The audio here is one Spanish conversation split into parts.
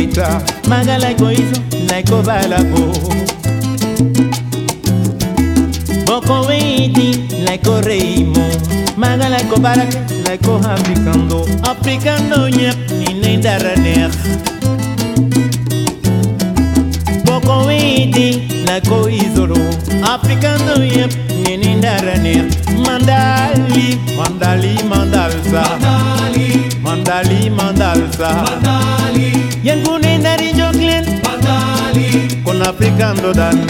victoire magala ekoizo nakobala bo bokowiti nakoreimo magala ekobaraka nakohambikando aprikando nyep inendaraneh bokowiti nakoizolo aprikando yep inendaraneh mandali mandali mandalsa mandali. Mandali mandalsa mandali. Y yengune ndari joklen batali kuna afrika ndo dana.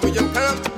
William Curl.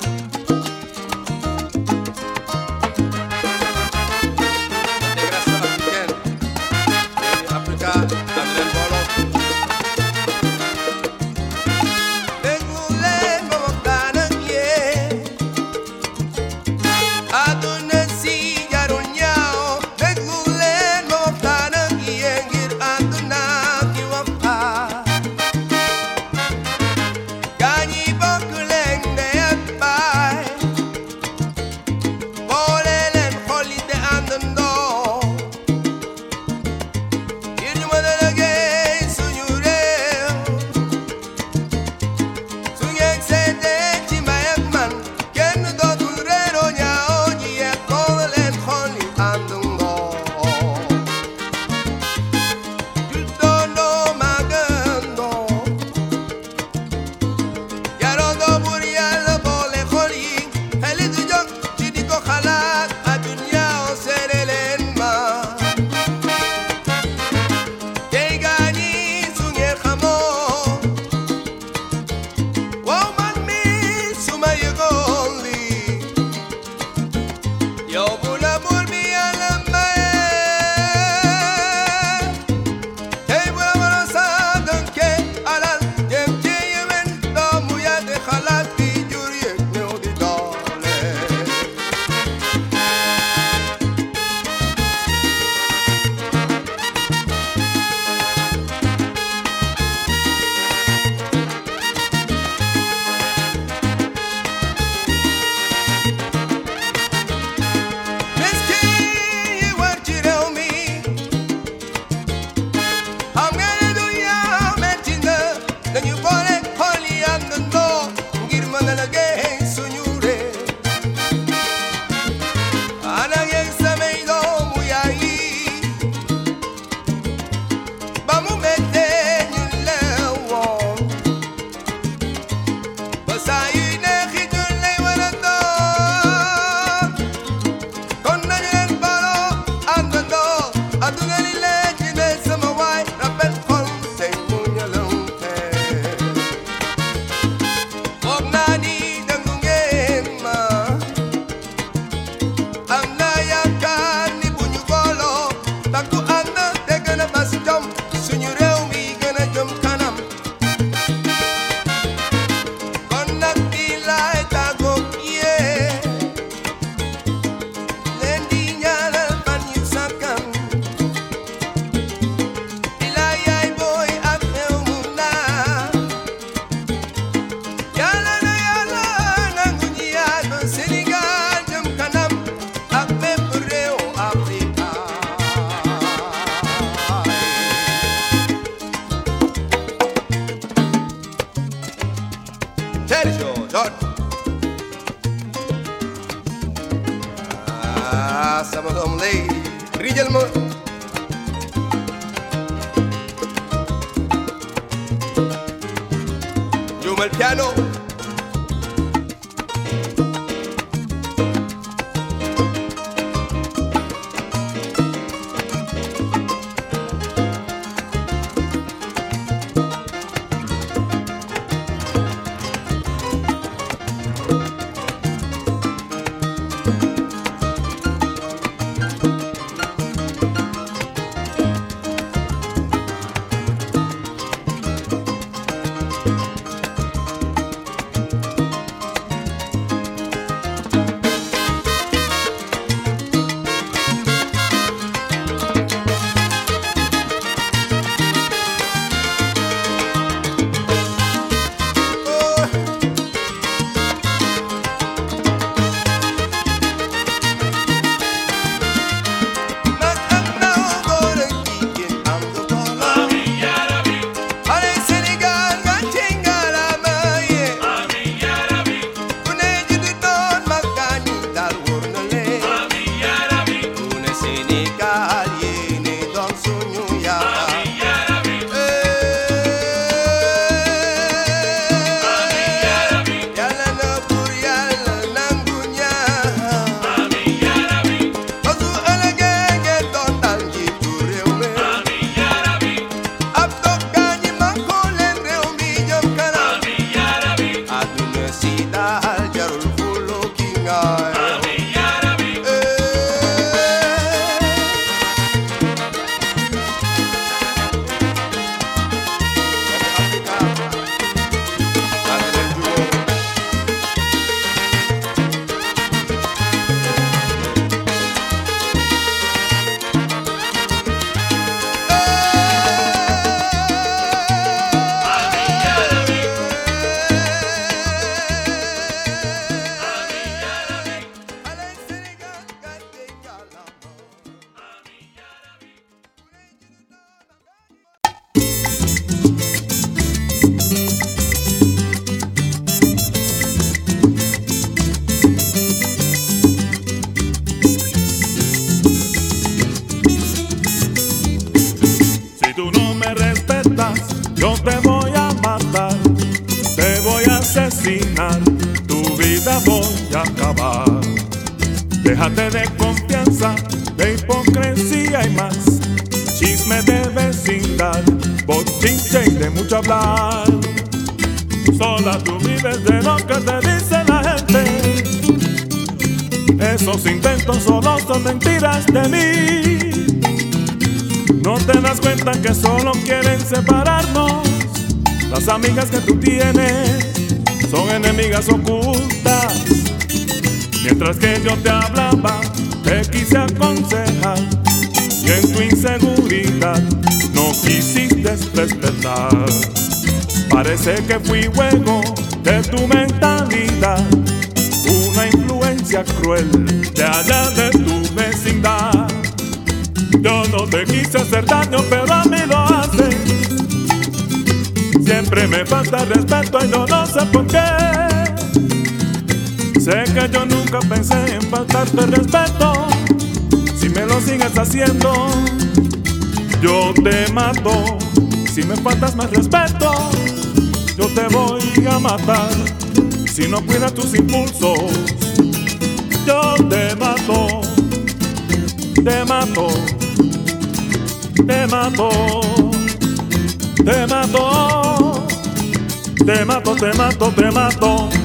De mí. No te das cuenta que solo quieren separarnos. Las amigas que tú tienes son enemigas ocultas. Mientras que yo te hablaba, te quise aconsejar y en tu inseguridad no quisiste respetar. Parece que fui juego de tu mentalidad, una influencia cruel de allá de tu. Yo no te quise hacer daño, pero a mí lo haces. Siempre me falta respeto y no, no sé por qué. Sé que yo nunca pensé en faltarte respeto. Si me lo sigues haciendo, yo te mato. Si me faltas más respeto, yo te voy a matar. Si no cuidas tus impulsos, yo te mato. Te mato. Te mato. Te mato. Te mato, te mato, te mato.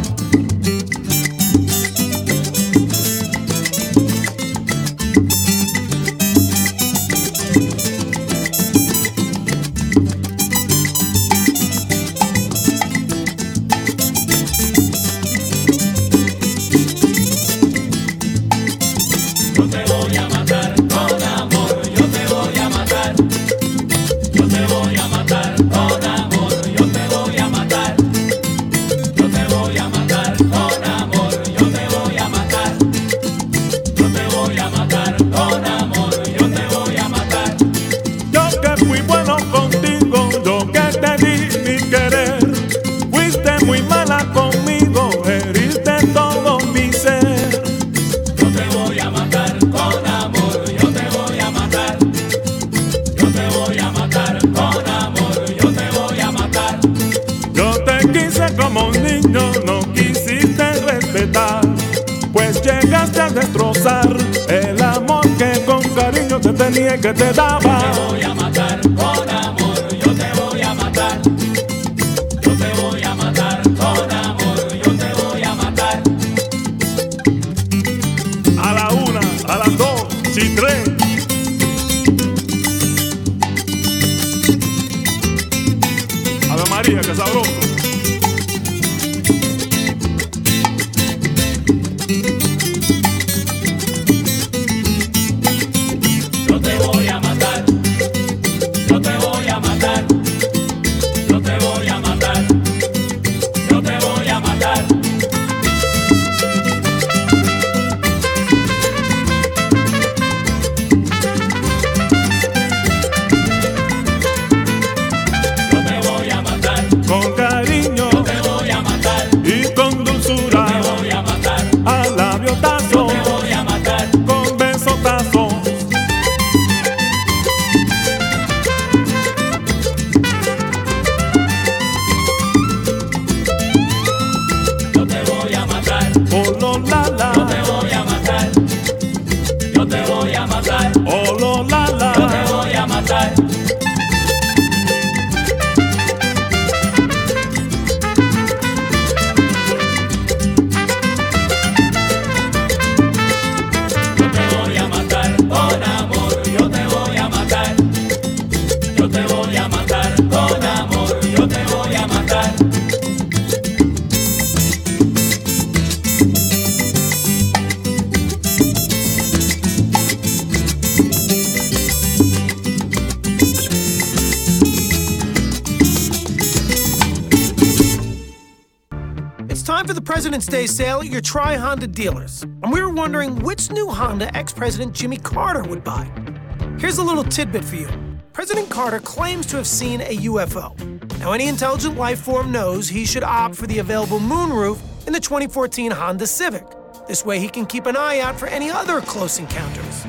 sale at your Tri Honda dealers, and we were wondering which new Honda ex President Jimmy Carter would buy. Here's a little tidbit for you President Carter claims to have seen a UFO. Now, any intelligent life form knows he should opt for the available moonroof in the 2014 Honda Civic. This way, he can keep an eye out for any other close encounters.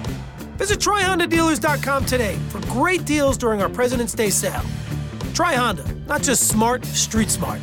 Visit TryHondaDealers.com today for great deals during our President's Day sale. Try Honda, not just smart, street smart.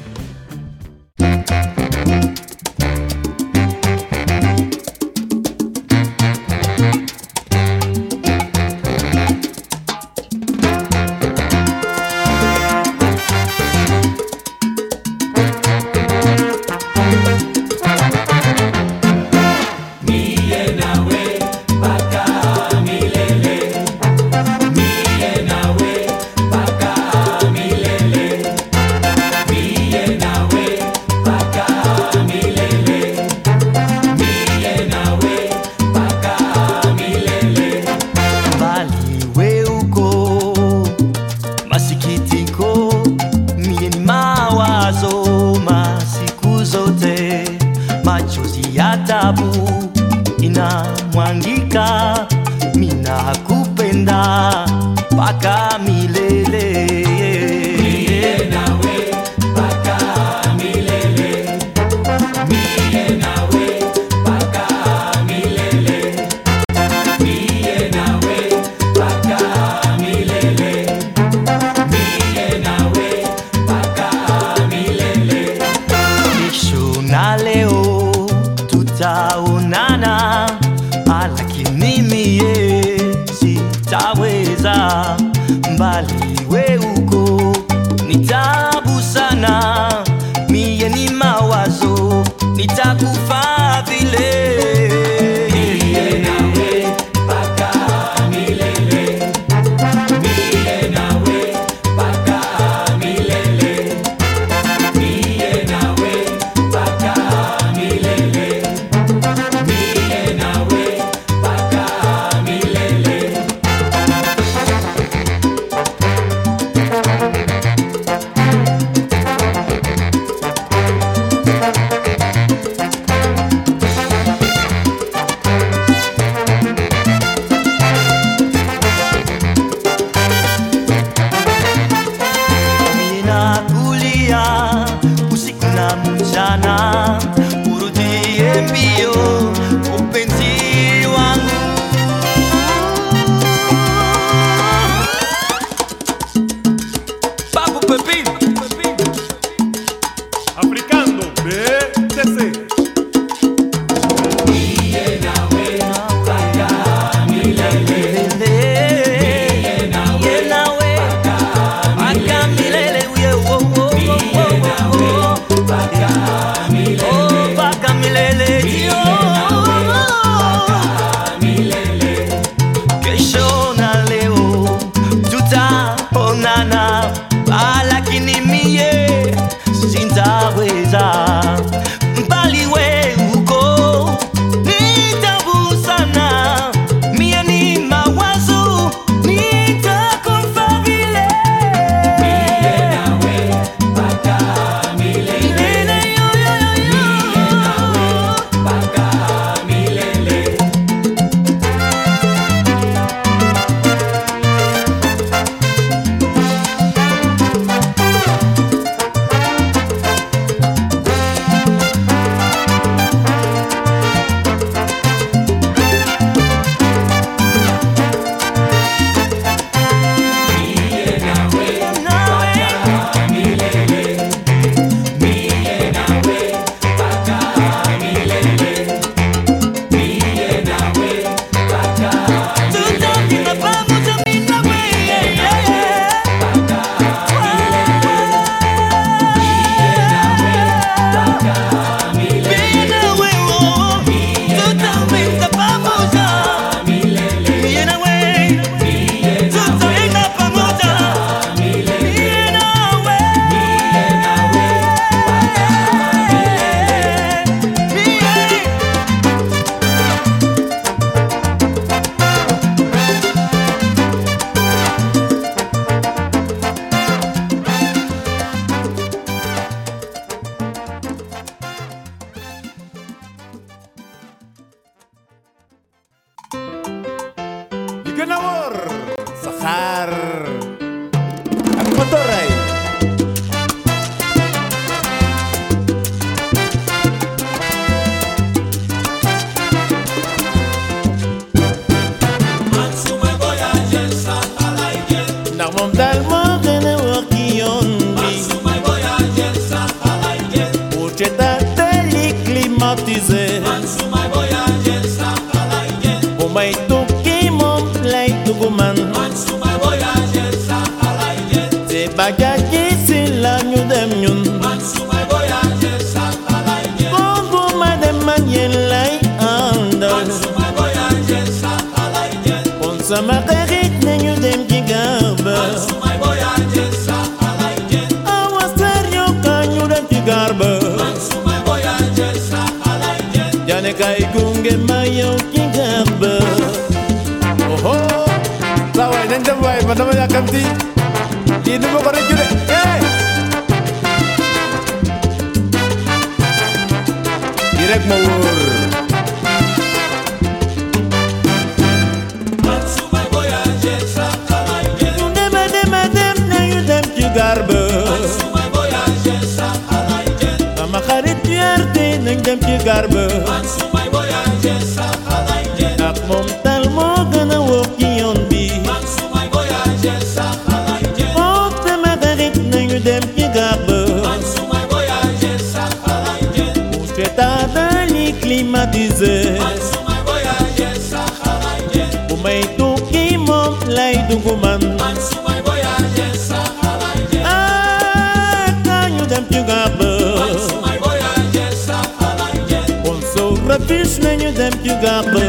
Gaar ba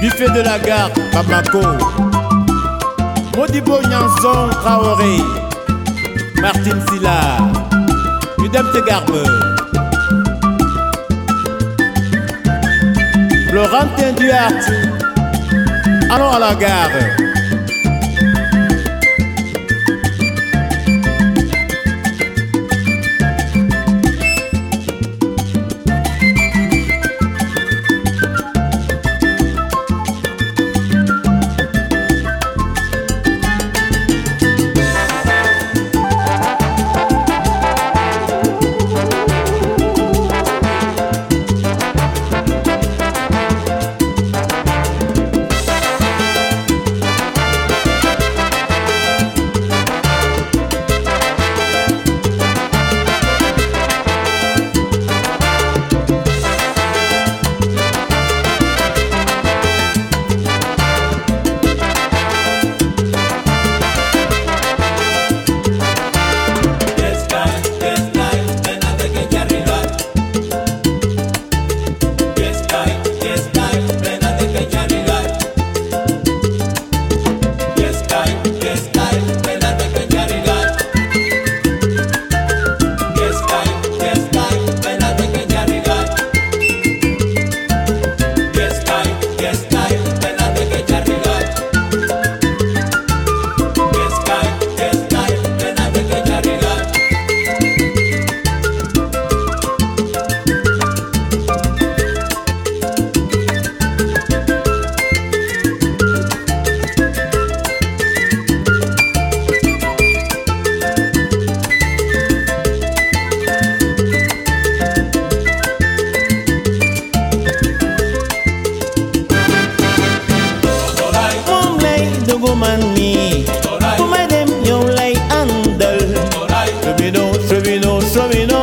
buffet de la gare Bamako. Modibo Nyanson Traoré. Martine Silla. Ñu dem ci gare ba Florentin Duarte allons à la gare woman me. Right. Come at them young like handle. Right. Shrevino, Shrevino, Shrevino.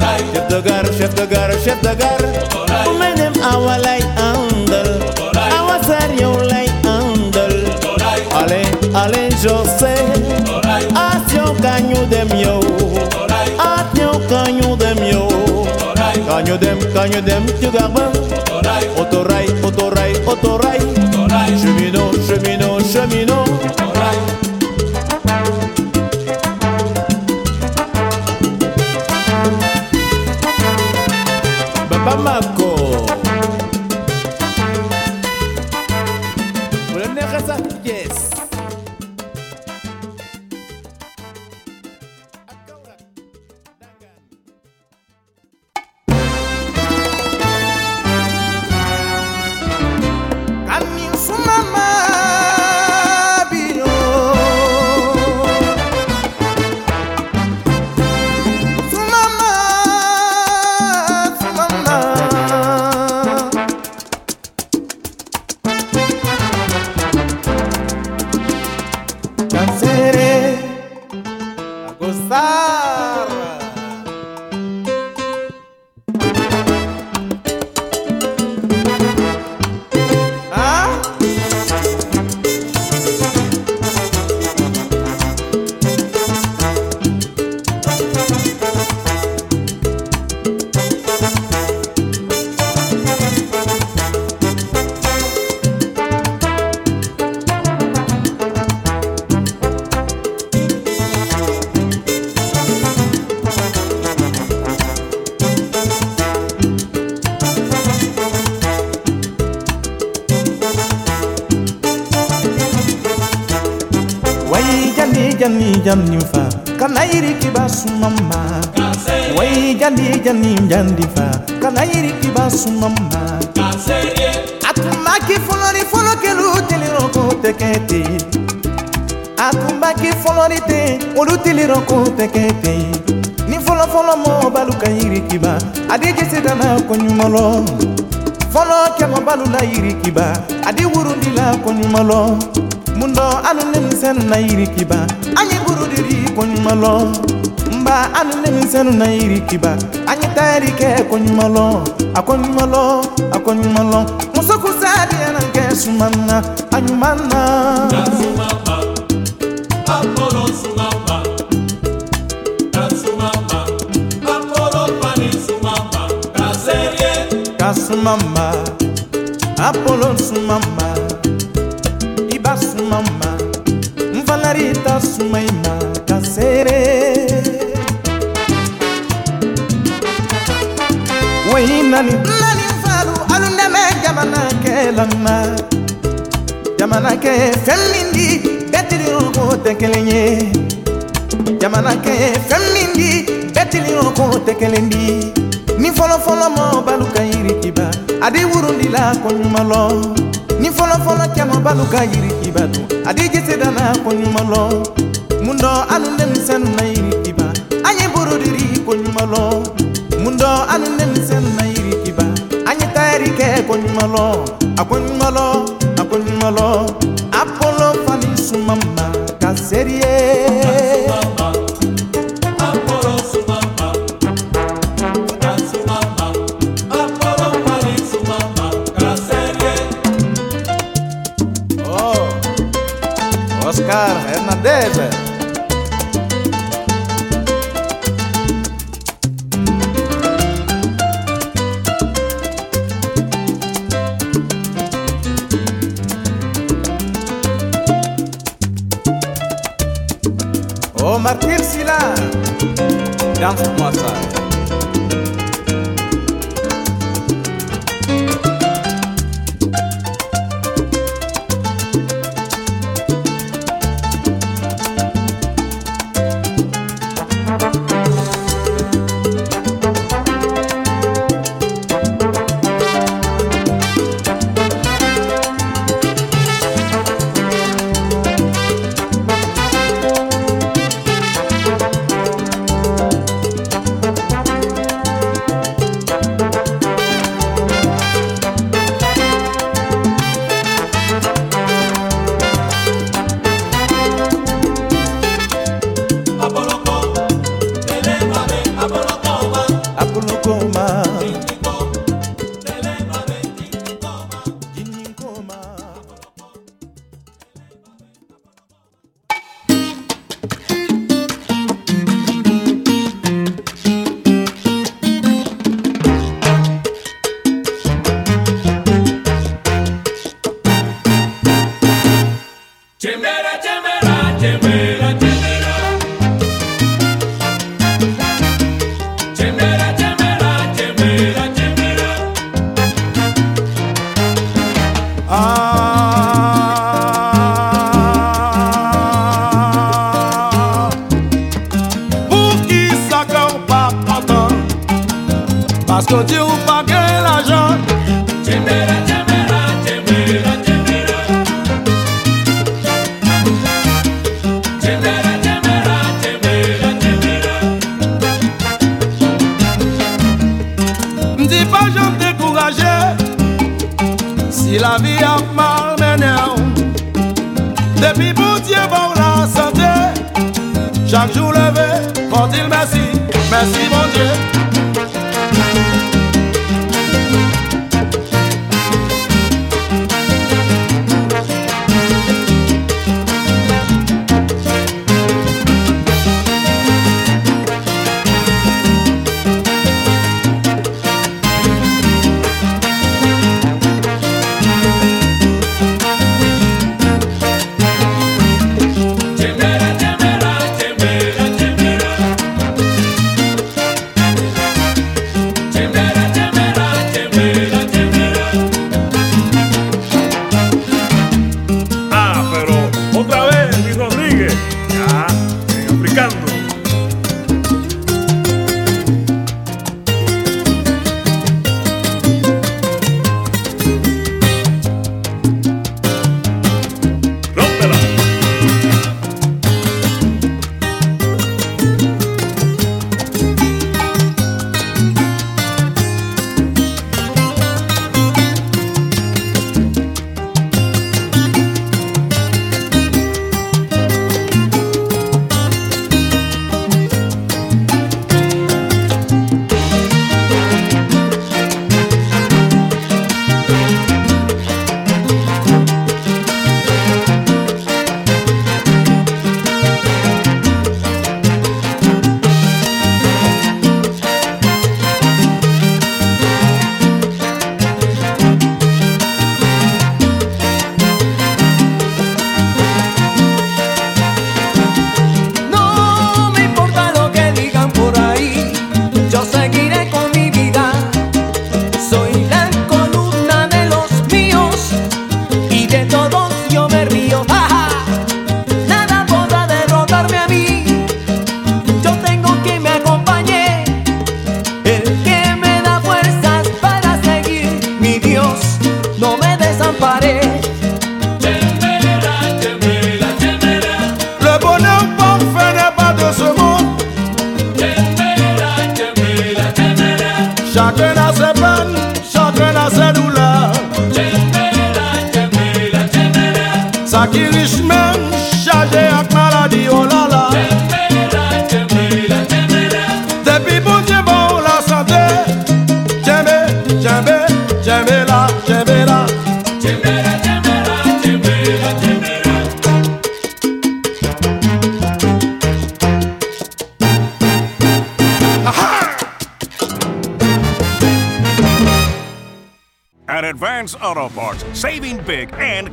Right. Chef the gar, chef the gar, the gar. Come at them our like handle. Our sir young like handle. Ale, ale, Jose. Ask you can you them yo. Ask you can you them yo. Can you them, can you them, you got them. Otorai, otorai, otorai. Otorai. Shrevino, chame basumama wai jandi jandi jandi fa kana yiri ki basumama atuma ki folori folo kelu teliro ko tekete. Atumba ki folori te olu teliro ko tekete. Ni folo folo mo balu ka yiri kiba adi jese dana ko nyumolo folo kemo balu la yiri kiba adi wurundi la ko nyumolo mundo alu nemsen na yiri kiba anyi burudiri ko nyumolo ba hali ni misɛnu na yiri kiba. An ye tayɛri kɛ ko a ko a ko ɲuman lɔn muso kun sa kɛ suman na a ɲuman na. da suma ba a kɔrɔ suma ka suma ba a kɔrɔ suma ba i ba suma ba n fana ta suma in ma ka seere. woyi nani? Nani falu alu ndɛmɛ jamanakɛ lanna jamanakɛ fɛn min di bɛtiriko tɛ kelen ye jamanakɛ fɛn min di bɛtiriko tɛ kelen di ni fɔlɔfɔlɔ mɔ balu ka yirikiba adi wurundila koɲuman lɔ ni fɔlɔfɔlɔ cɛma balu ka yirikiba dun adi jesedana koɲuman lɔ mun dɔ alu denmisɛnu na yirikiba an ye borodiri koɲuman lɔ mundo anu nen sen na yiri kiba. Anyi tayari ke akon malo akon malo akon malo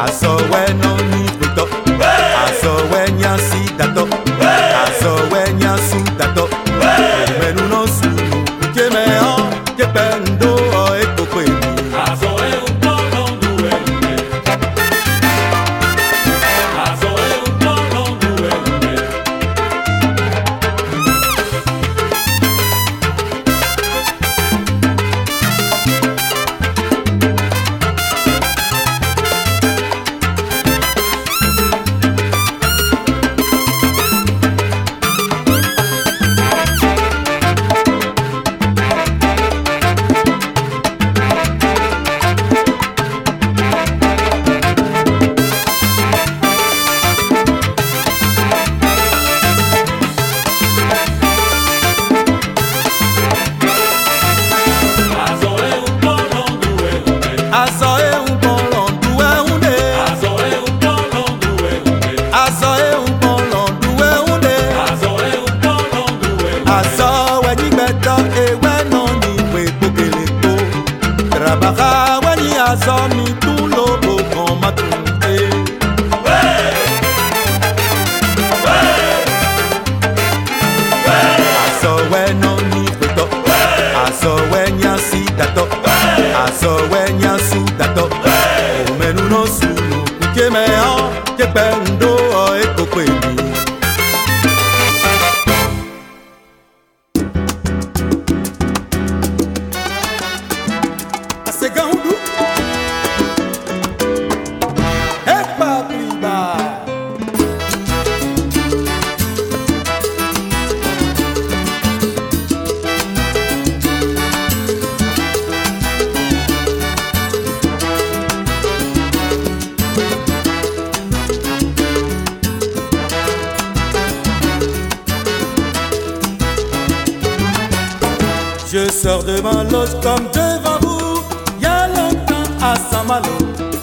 I saw when only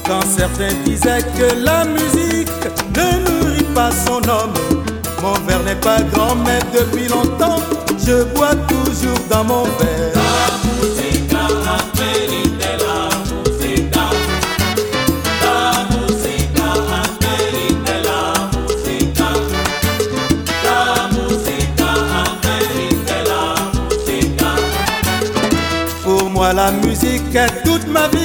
quand certains disaient que la musique ne nourrit pas son homme. Mon verre n'est pas grand, mais depuis longtemps, je bois toujours dans mon verre. Pour moi, la musique est toute ma vie.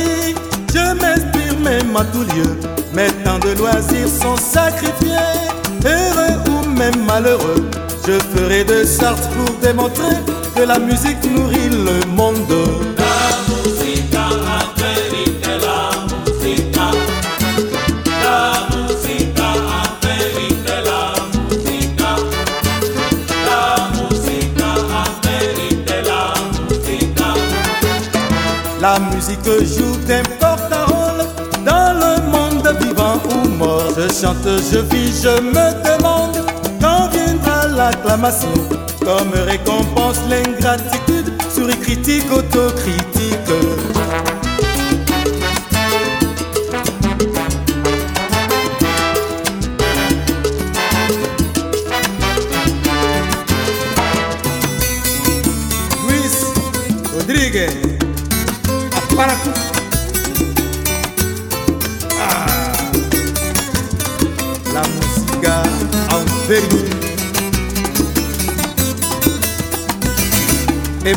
À tout lieu. Mes temps de loisirs sont sacrifiés. Heureux ou même malheureux, je ferai de sorte pour démontrer que la musique nourrit le monde. La musique joue Je chante, je vis, je me demande quand viendra l'acclamation. Comme récompense l'ingratitude sur les critiques autocritiques.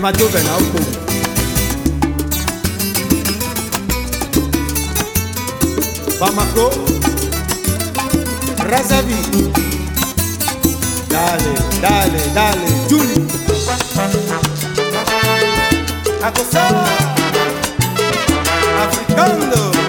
E ma dove la un po'? Bamako. Razavi. Dale, dale, dale, Juni. A gozar. Africando.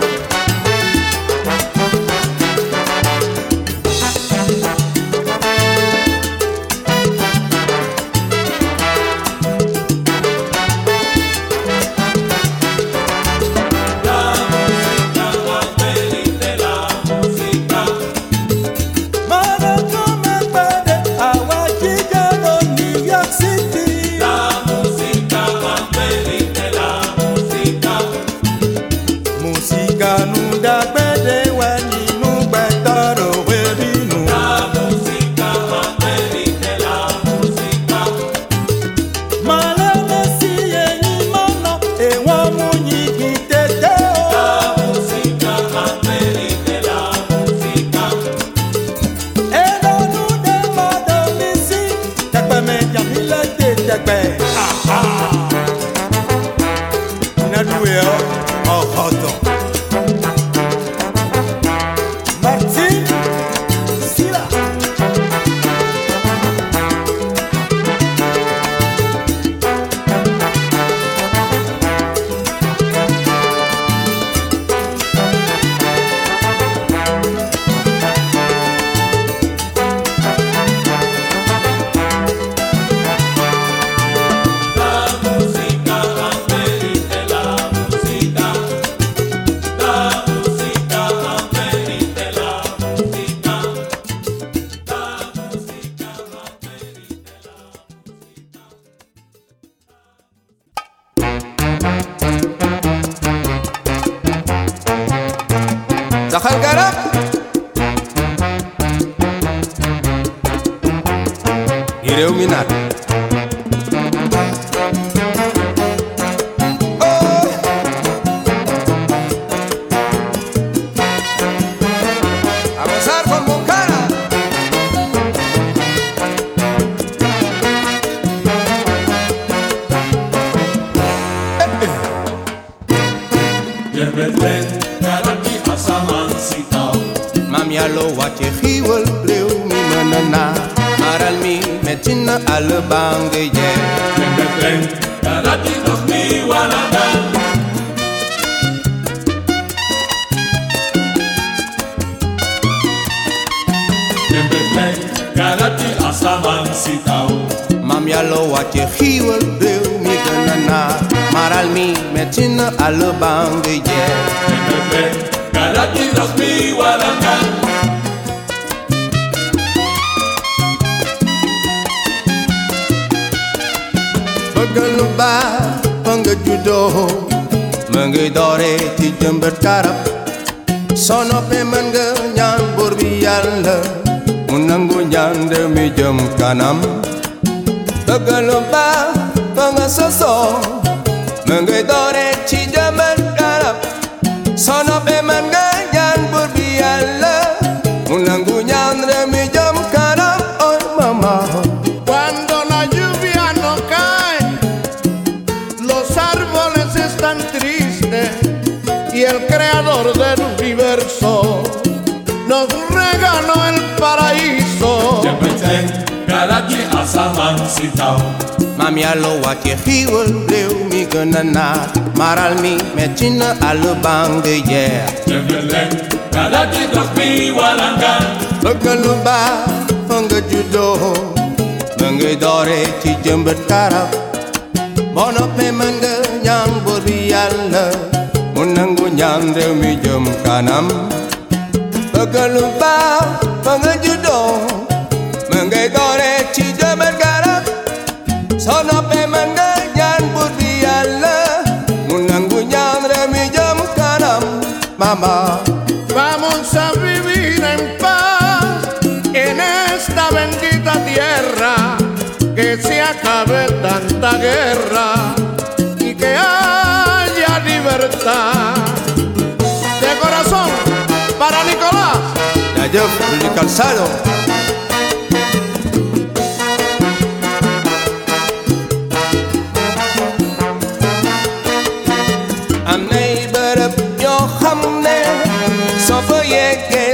Jembetlen, Karaki Dosmi Walanga. Jembetlen, Karaki Asaman Sitao. Mami alo wache hiwal breu mi manana Maral mi metina al bange ye gënu baax fa nga juddoo ma ngi dooree ci jëmbët garab soo noppee mën nga ñaan buur bi yàlla mu nangu ñaan réew mi jëm kanam bëgg lu fa nga sosoo ma ngi dooree creador del universo nos regaló el paraíso. Ya pensé, cada quien a samansitao. Mami alo wa ke hiwel leu mi ganana maral mi mechina alu bange ye. Ya pensé, cada quien dos mi walanga. Lokaluba hanga judo. Nange dore ti jember tarap. Bono pemanda nyang bori yalla. nangu nyam de mi jom kanam Pegelum pau judo. De corazón, para Nicolás. Ya yo estoy calzado Am nay barab yo xamne so fa yegge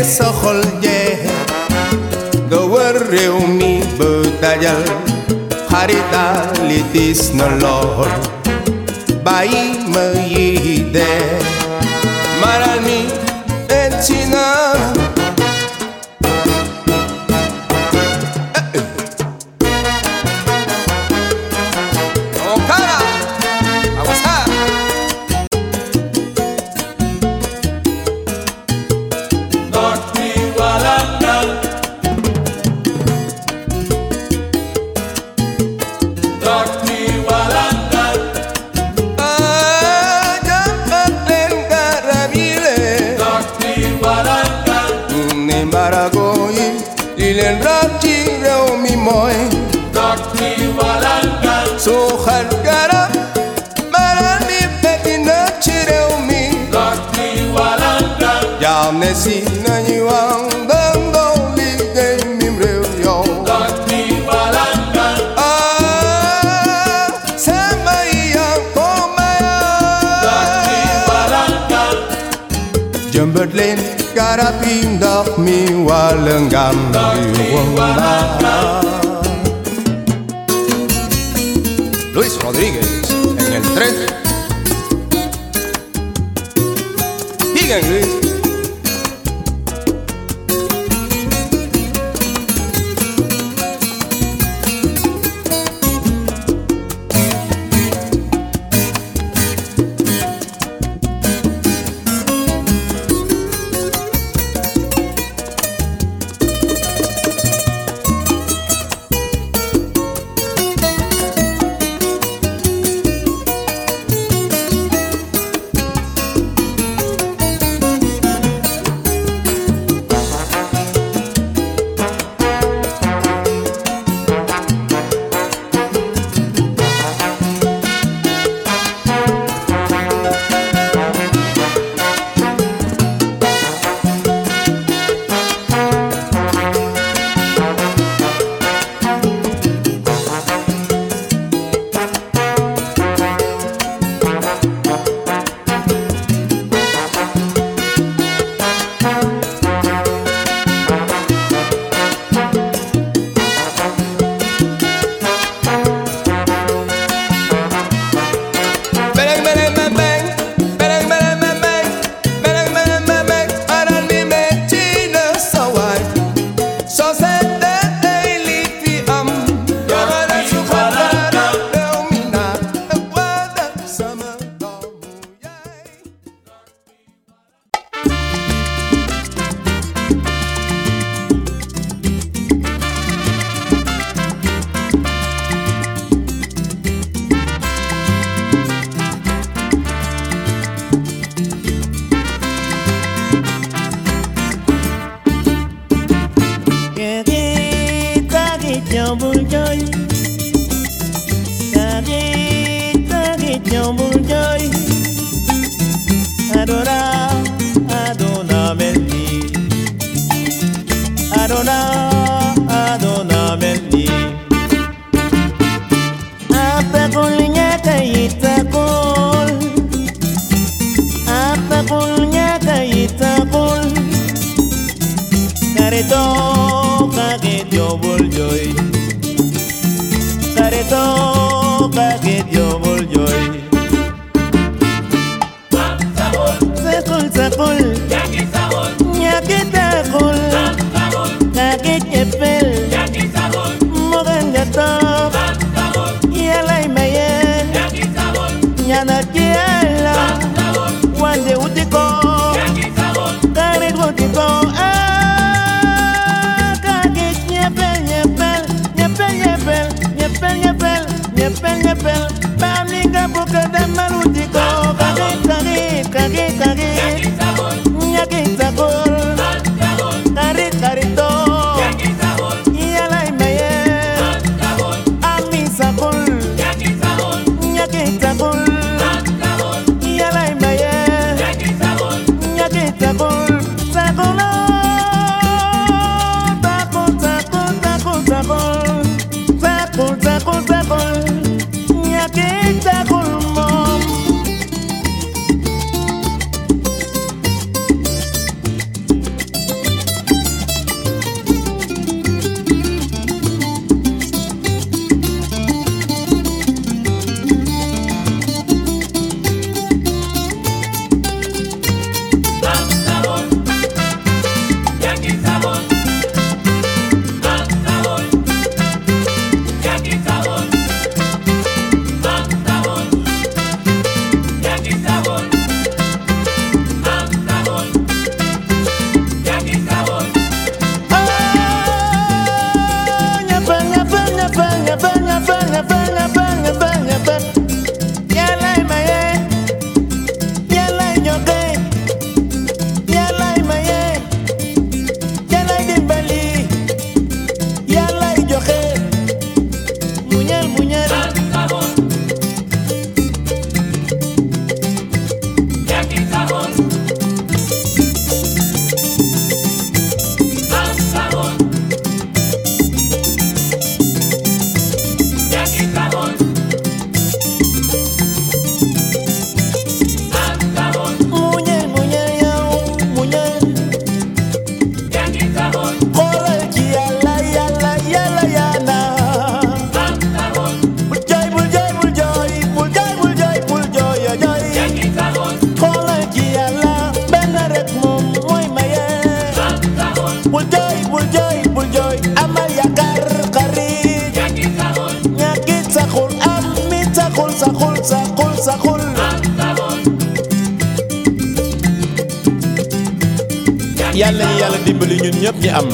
yàlla ñu yàlla dimbali ñun ñëpp ñi am.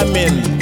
Amen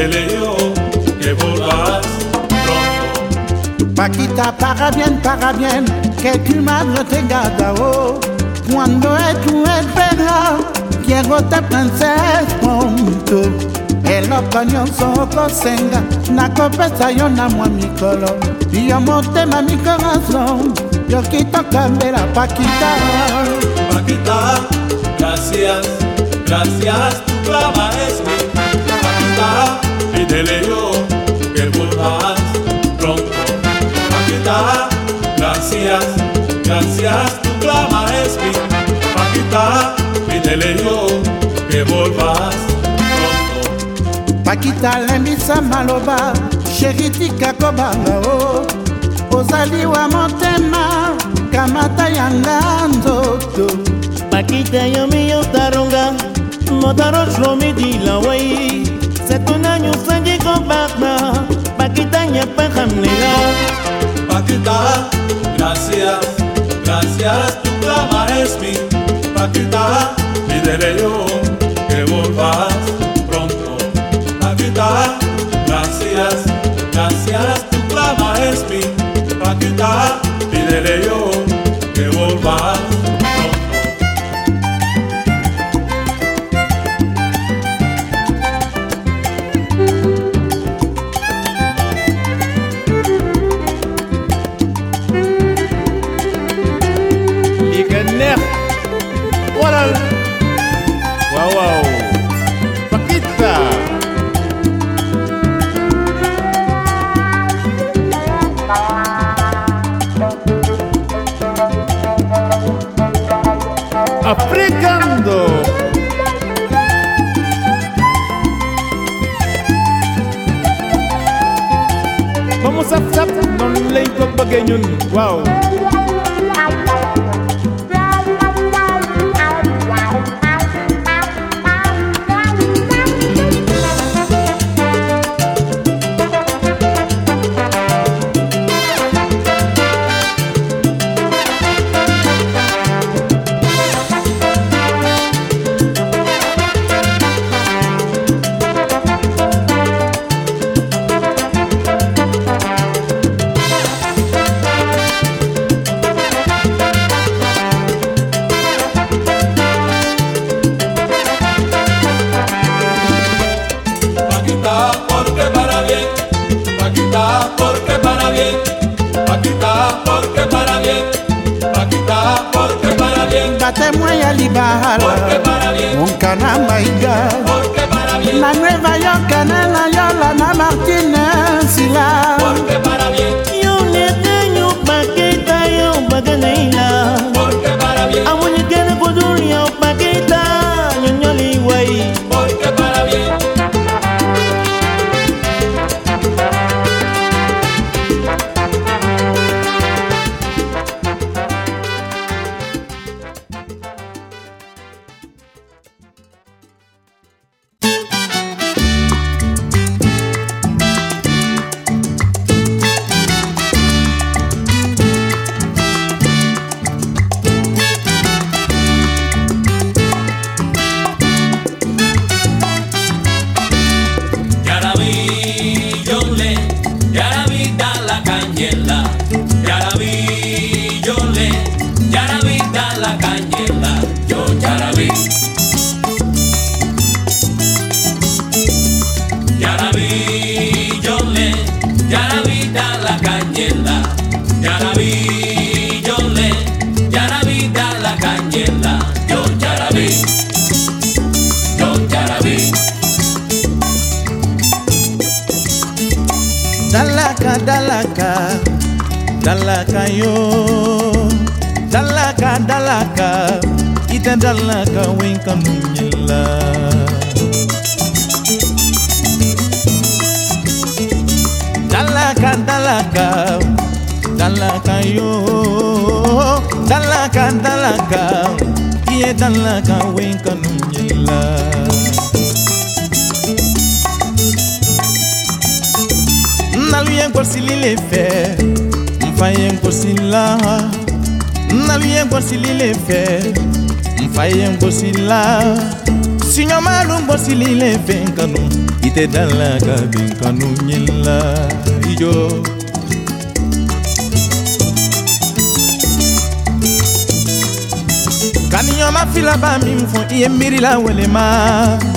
pídele yo que vuelvas pronto. Paquita, para bien, para bien, que tu madre te gata, oh. Cuando hecho espera, quiero te pensar pronto. El ocañón soco senga, na copesa yo na mi color. Y yo motema mi corazón, yo quito cambera pa' quitar. Paquita, gracias, gracias, tu clama es mi. Paquita, pídele yo que vuelvas pronto. Paquita, gracias, gracias, tu clama es mi. Paquita, pídele yo que vuelvas pronto. Paquita lembisa maloba, sheritika kobanga o. Ozaliwa motema, kamata yanga nzoto. Paquita yo mío taronga Motaro shlomi di sanji con bakna Paquita nya pejamnela Paquita, gracias, gracias, tu clama es mi. Paquita, pídele yo que vuelvas pronto. Paquita, waaw nalu ye nkosili le fɛ nfa ye nkosila nalu ye nkosili le fɛ nfa ye nkosila siɲɔmalu nkosili le fɛ nkanu. I tɛ dala ka bin kanu ɲila ijo Kani ɲɔma filaba min fɔ i ye miirila welema. n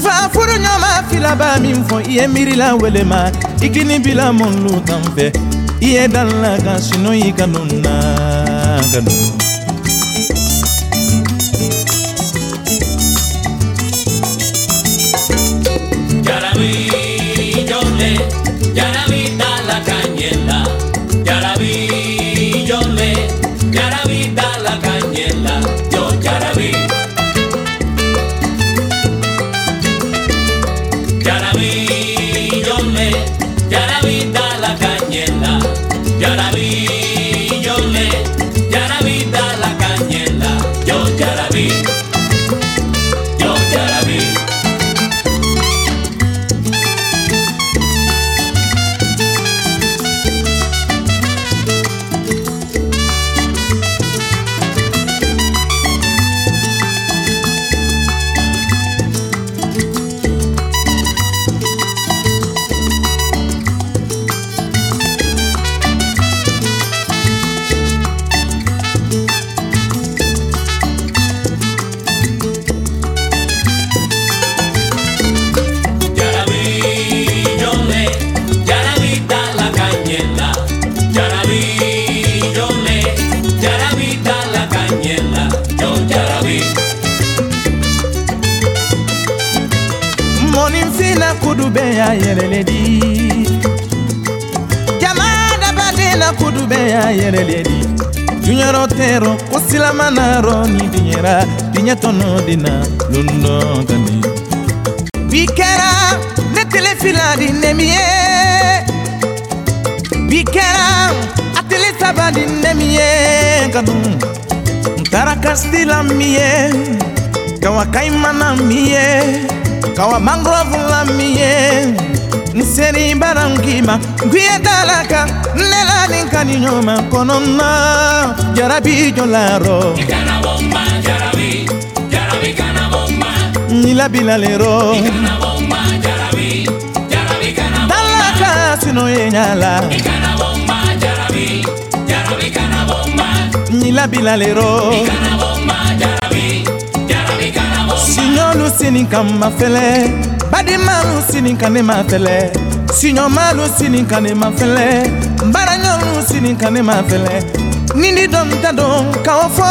fa furu ɲama fila b'a min fɔ i ye miirila welema i kini bila mɔlu kan fɛ i ye dan la ka sinɔ i kanu na kanu kɛra diɲɛ tɔnɔ di na londɔn tani bi kɛra ne tele fila di nɛmi ye bi kɛra a tele saba di nɛmi ye kanu n taara kasiti la min ye kawa kaimana min ye kawa mangrove la min ye nseri bara nkima nkwiye talaka nnelani nkani nyoma kononna jarabi jolarɔ ni labilalero cana bomba, Yaraví, Yaraví cana bomba. siɲɔlu sini kan ma fɛlɛ badimalu sini kan ne ma fɛlɛ siɲɔmalu sini kan ne ma fɛlɛ baraɲɔlu sini kan ne ma fɛlɛ ni ni dɔn ta dɔn k'o fɔ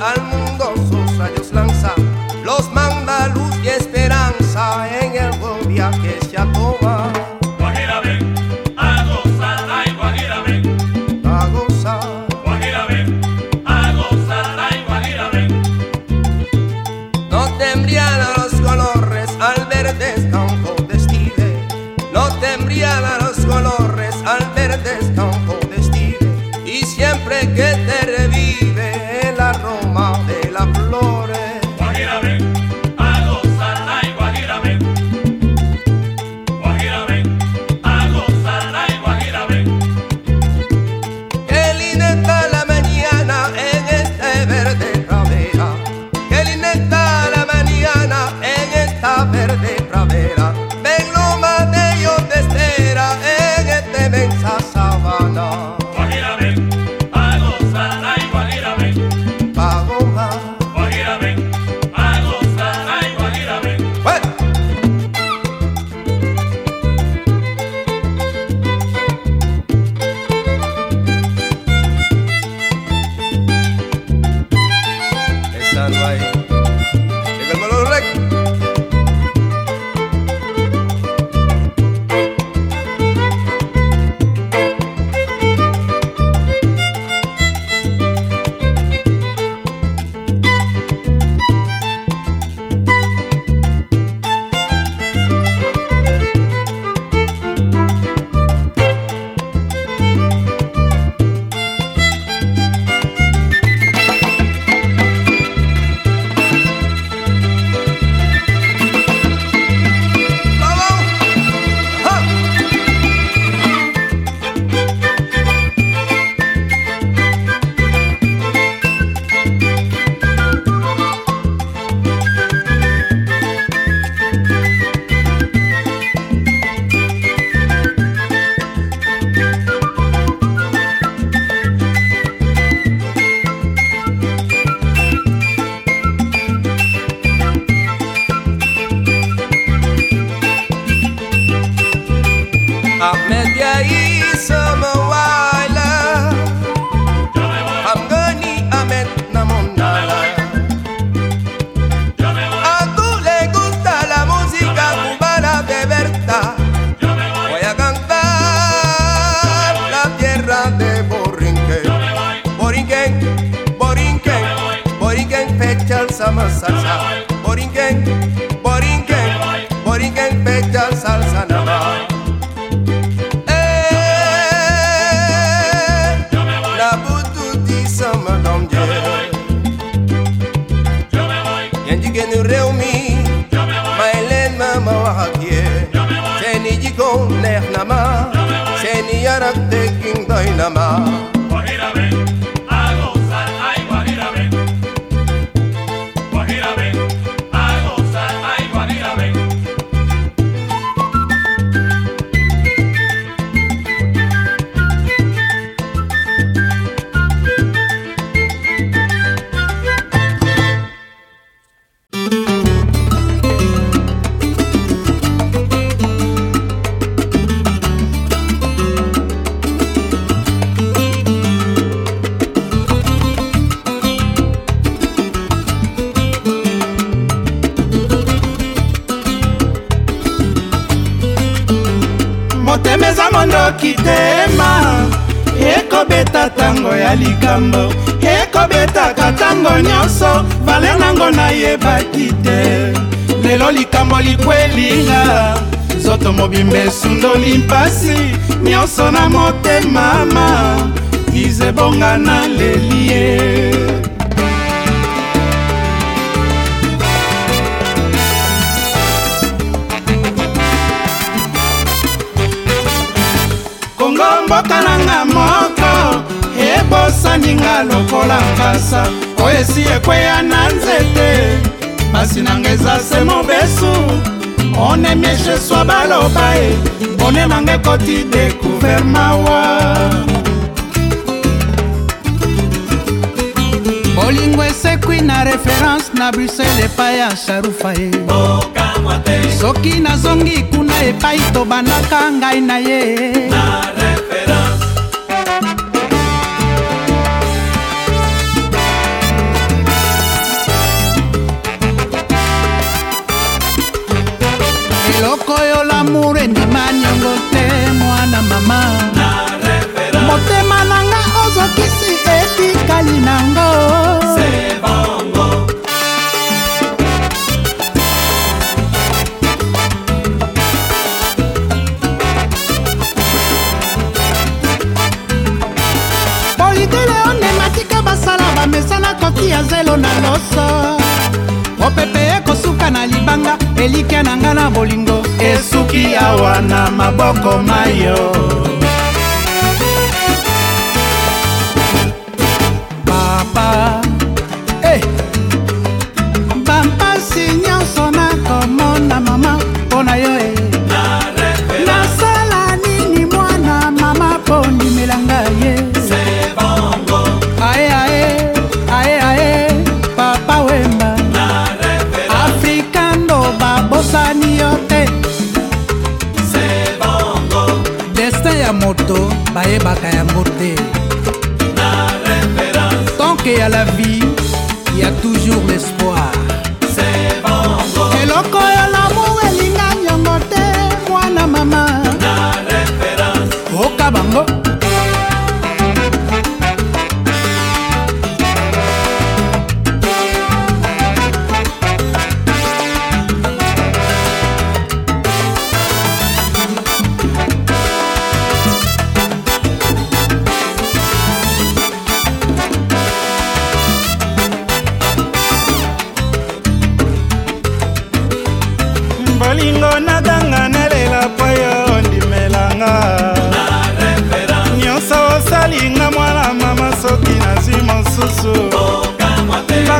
al mundo de ahí mboka nanga moko ebosaninga lokola nkasa. Oyo esi ekweya na nzete pasi nanga eza se mobesu. Onemeshe swa baloba e bonemanga ekoti découvert mawa. Bolingo esekwi na reference na bruxelles epai ya sharufa ye soki nazongi kuna epai tobandaka ngai na ye. eloko oyo lamour endima niongo te mwana mama. Motema nanga ozokisi etikali nango. Politele onematika basala bamesana kotia zelo na loso. Mopepe libanga elikya na nga na bolingo. Esuki awa na maboko mayo. Papa बाकाया मुर्दे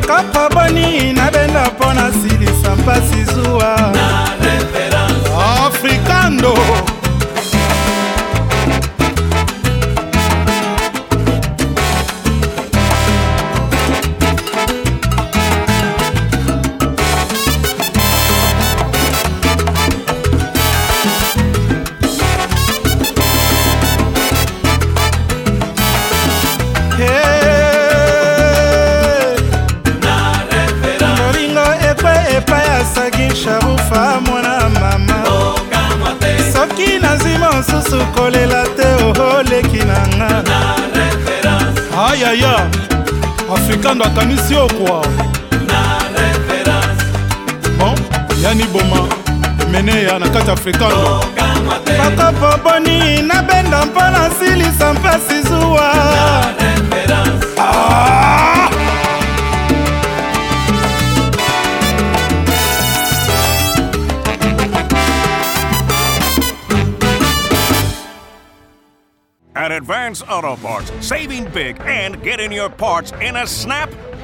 bakapo boni nabenda mpo nasilisa mpasi zuwa afrikando nasukolela kwa bon yani boma mene ya na kati nabenda mpasi zuwa! At Advance Auto Parts, saving big and getting your parts in a snap